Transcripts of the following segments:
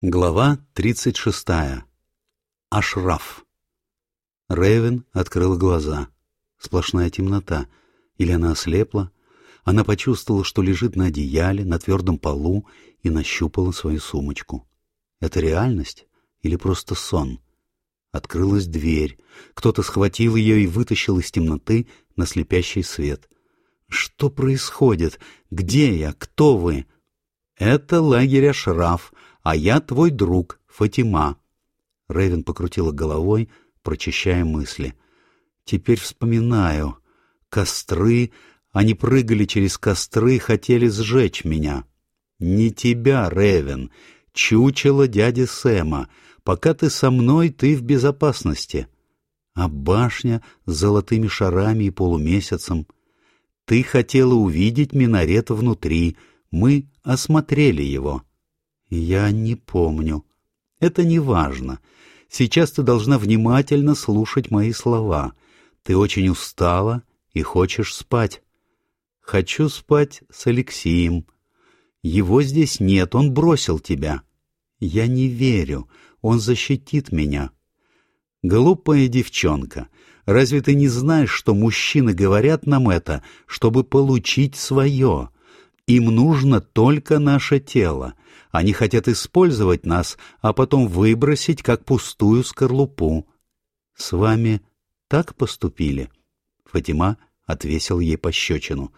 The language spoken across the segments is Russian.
Глава 36. Ашраф. Ревен открыла глаза. Сплошная темнота. Или она ослепла? Она почувствовала, что лежит на одеяле, на твердом полу, и нащупала свою сумочку. Это реальность или просто сон? Открылась дверь. Кто-то схватил ее и вытащил из темноты на слепящий свет. Что происходит? Где я? Кто вы? Это лагерь Ашраф — а я твой друг, Фатима». Рэйвен покрутила головой, прочищая мысли. «Теперь вспоминаю. Костры. Они прыгали через костры, хотели сжечь меня. Не тебя, Рэйвен. Чучело дяди Сэма. Пока ты со мной, ты в безопасности. А башня с золотыми шарами и полумесяцем. Ты хотела увидеть минарет внутри. Мы осмотрели его». «Я не помню. Это не важно. Сейчас ты должна внимательно слушать мои слова. Ты очень устала и хочешь спать. Хочу спать с Алексеем. Его здесь нет, он бросил тебя. Я не верю, он защитит меня. Глупая девчонка, разве ты не знаешь, что мужчины говорят нам это, чтобы получить свое?» Им нужно только наше тело. Они хотят использовать нас, а потом выбросить, как пустую скорлупу. С вами так поступили?» Фатима отвесил ей пощечину.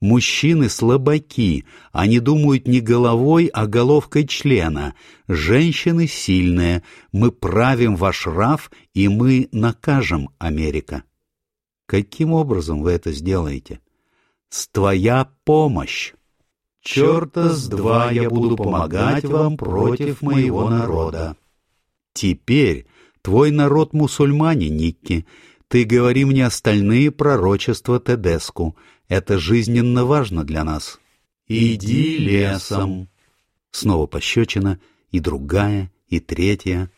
«Мужчины слабаки, они думают не головой, а головкой члена. Женщины сильные, мы правим ваш раф, и мы накажем Америка». «Каким образом вы это сделаете?» «С твоя помощь!» Черта с два я буду помогать вам против моего народа. Теперь твой народ мусульмане, Никки. Ты говори мне остальные пророчества Тедеску. Это жизненно важно для нас. Иди лесом. Снова пощечина, и другая, и третья.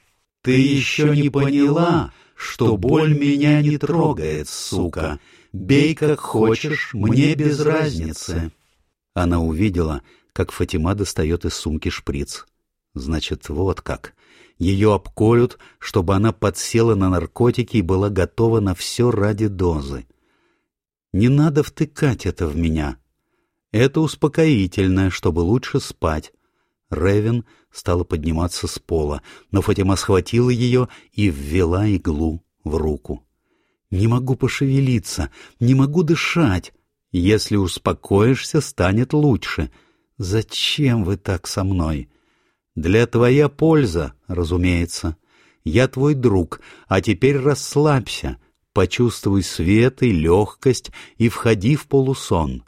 Ты еще не поняла, что боль меня не трогает, сука. Бей как хочешь, мне без разницы. Она увидела, как Фатима достает из сумки шприц. Значит, вот как. Ее обколют, чтобы она подсела на наркотики и была готова на все ради дозы. Не надо втыкать это в меня. Это успокоительное, чтобы лучше спать. Ревен стала подниматься с пола, но Фатима схватила ее и ввела иглу в руку. «Не могу пошевелиться, не могу дышать. Если успокоишься, станет лучше. Зачем вы так со мной? Для твоя польза, разумеется. Я твой друг, а теперь расслабься, почувствуй свет и легкость и входи в полусон.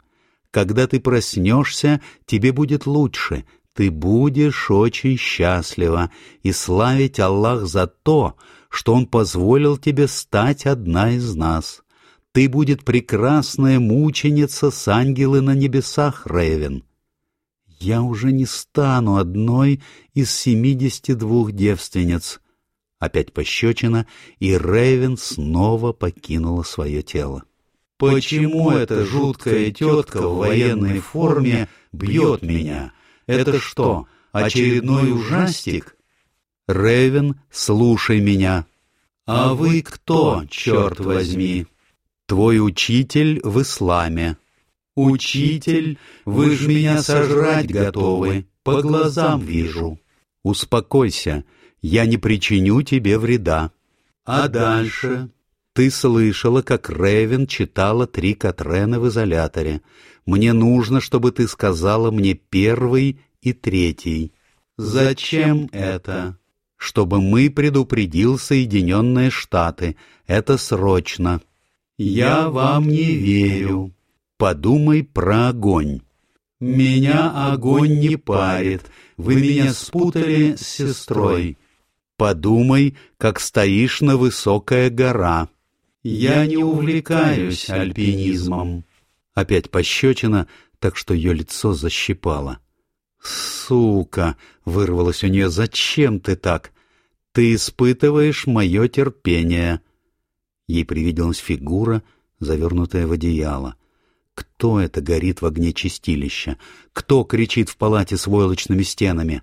Когда ты проснешься, тебе будет лучше, ты будешь очень счастлива и славить Аллах за то, что Он позволил тебе стать одна из нас. Ты будет прекрасная мученица с ангелы на небесах, Ревен. Я уже не стану одной из семидесяти двух девственниц. Опять пощечина, и Ревен снова покинула свое тело. Почему эта жуткая тетка в военной форме бьет меня? Это что, очередной ужастик? Ревен, слушай меня. А вы кто, черт возьми? Твой учитель в исламе. Учитель, вы ж меня сожрать готовы, по глазам вижу. Успокойся, я не причиню тебе вреда. А дальше? Ты слышала, как Ревен читала три Катрена в изоляторе. Мне нужно, чтобы ты сказала мне первый и третий. Зачем это? Чтобы мы предупредил Соединенные Штаты. Это срочно. «Я вам не верю. Подумай про огонь». «Меня огонь не парит. Вы меня спутали с сестрой». «Подумай, как стоишь на высокая гора». «Я не увлекаюсь альпинизмом». Опять пощечина, так что ее лицо защипало. «Сука!» — вырвалось у нее. «Зачем ты так? Ты испытываешь мое терпение». Ей привиделась фигура, завернутая в одеяло. Кто это горит в огне чистилища? Кто кричит в палате с войлочными стенами?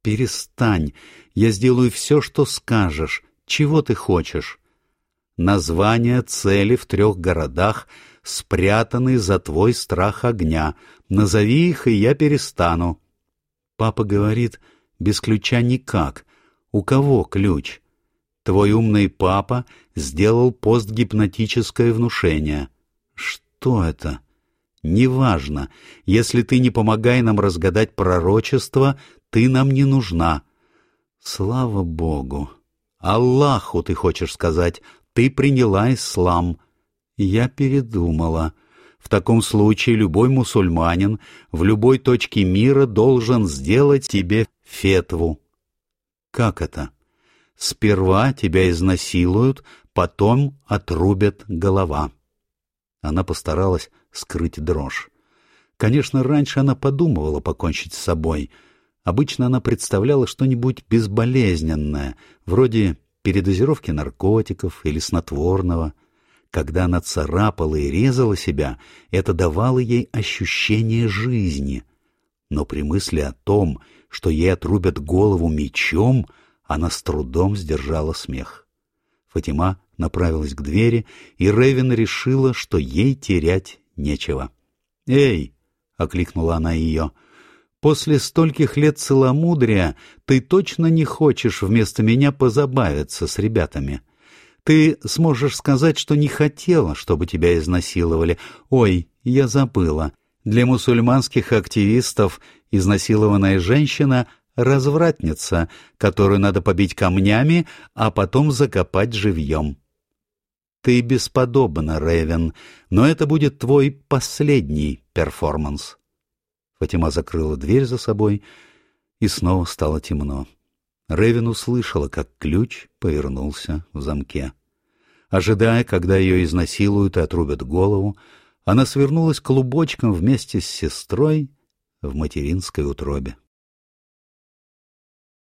«Перестань. Я сделаю все, что скажешь. Чего ты хочешь?» Названия цели в трех городах спрятаны за твой страх огня. Назови их, и я перестану. Папа говорит, без ключа никак. У кого ключ? Твой умный папа сделал постгипнотическое внушение. Что это? Неважно. Если ты не помогай нам разгадать пророчество, ты нам не нужна. Слава Богу! Аллаху, ты хочешь сказать, ты приняла ислам. Я передумала. В таком случае любой мусульманин в любой точке мира должен сделать тебе фетву. Как это? Сперва тебя изнасилуют, потом отрубят голова. Она постаралась скрыть дрожь. Конечно, раньше она подумывала покончить с собой. Обычно она представляла что-нибудь безболезненное, вроде передозировки наркотиков или снотворного. Когда она царапала и резала себя, это давало ей ощущение жизни. Но при мысли о том, что ей отрубят голову мечом, она с трудом сдержала смех. Фатима направилась к двери, и Ревен решила, что ей терять нечего. «Эй!» — окликнула она ее — После стольких лет целомудрия ты точно не хочешь вместо меня позабавиться с ребятами. Ты сможешь сказать, что не хотела, чтобы тебя изнасиловали. Ой, я забыла. Для мусульманских активистов изнасилованная женщина — развратница, которую надо побить камнями, а потом закопать живьем. Ты бесподобна, Ревен, но это будет твой последний перформанс. Фатима закрыла дверь за собой, и снова стало темно. Ревен услышала, как ключ повернулся в замке. Ожидая, когда ее изнасилуют и отрубят голову, она свернулась клубочком вместе с сестрой в материнской утробе.